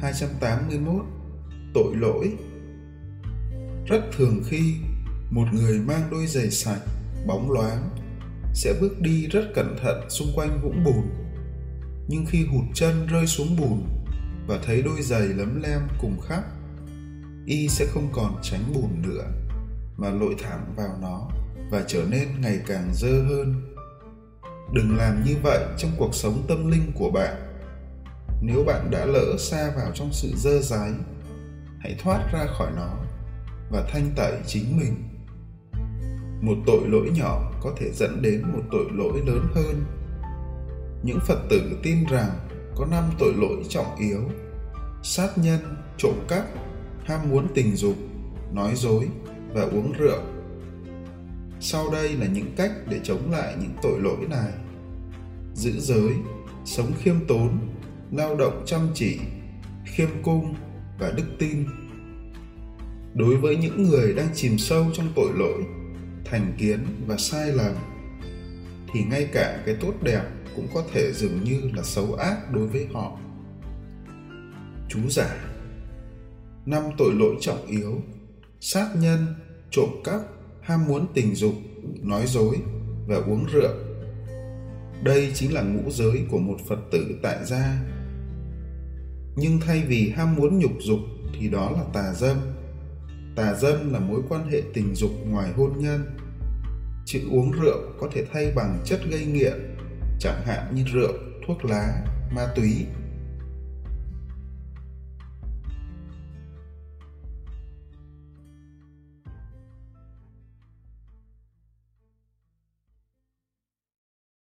281 Tội lỗi Rất thường khi một người mang đôi giày sạch, bóng loáng sẽ bước đi rất cẩn thận xung quanh vũng bùn. Nhưng khi hụt chân rơi xuống bùn và thấy đôi giày lấm lem cùng khắp, y sẽ không còn tránh bùn nữa mà lội thẳng vào nó và trở nên ngày càng dơ hơn. Đừng làm như vậy trong cuộc sống tâm linh của bạn. Nếu bạn đã lỡ xa vào trong sự dơ dáy, hãy thoát ra khỏi nó và thanh tẩy chính mình. Một tội lỗi nhỏ có thể dẫn đến một tội lỗi lớn hơn. Những phật tử tin rằng có năm tội lỗi trọng yếu. Sát nhân trộm cắp ham muốn tình dục nói dối và uống rượu. Sau đây là những cách để chống lại những tội lỗi này. Giữ giới sống khiêm tốn lao động chăm chỉ, khiêm cung và đức tin. Đối với những người đang chìm sâu trong tội lỗi, thành kiến và sai lầm, thì ngay cả cái tốt đẹp cũng có thể dường như là xấu ác đối với họ. Chú giải năm tội lỗi trọng yếu, sát nhân trộm cắp, ham muốn tình dục, nói dối và uống rượu. Đây chính là ngũ giới của một phật tử tại gia nhưng thay vì ham muốn nhục dục thì đó là tà dâm. Tà dâm là mối quan hệ tình dục ngoài hôn nhân. Chữ uống rượu có thể thay bằng chất gây nghiện, chẳng hạn như rượu, thuốc lá, ma túy.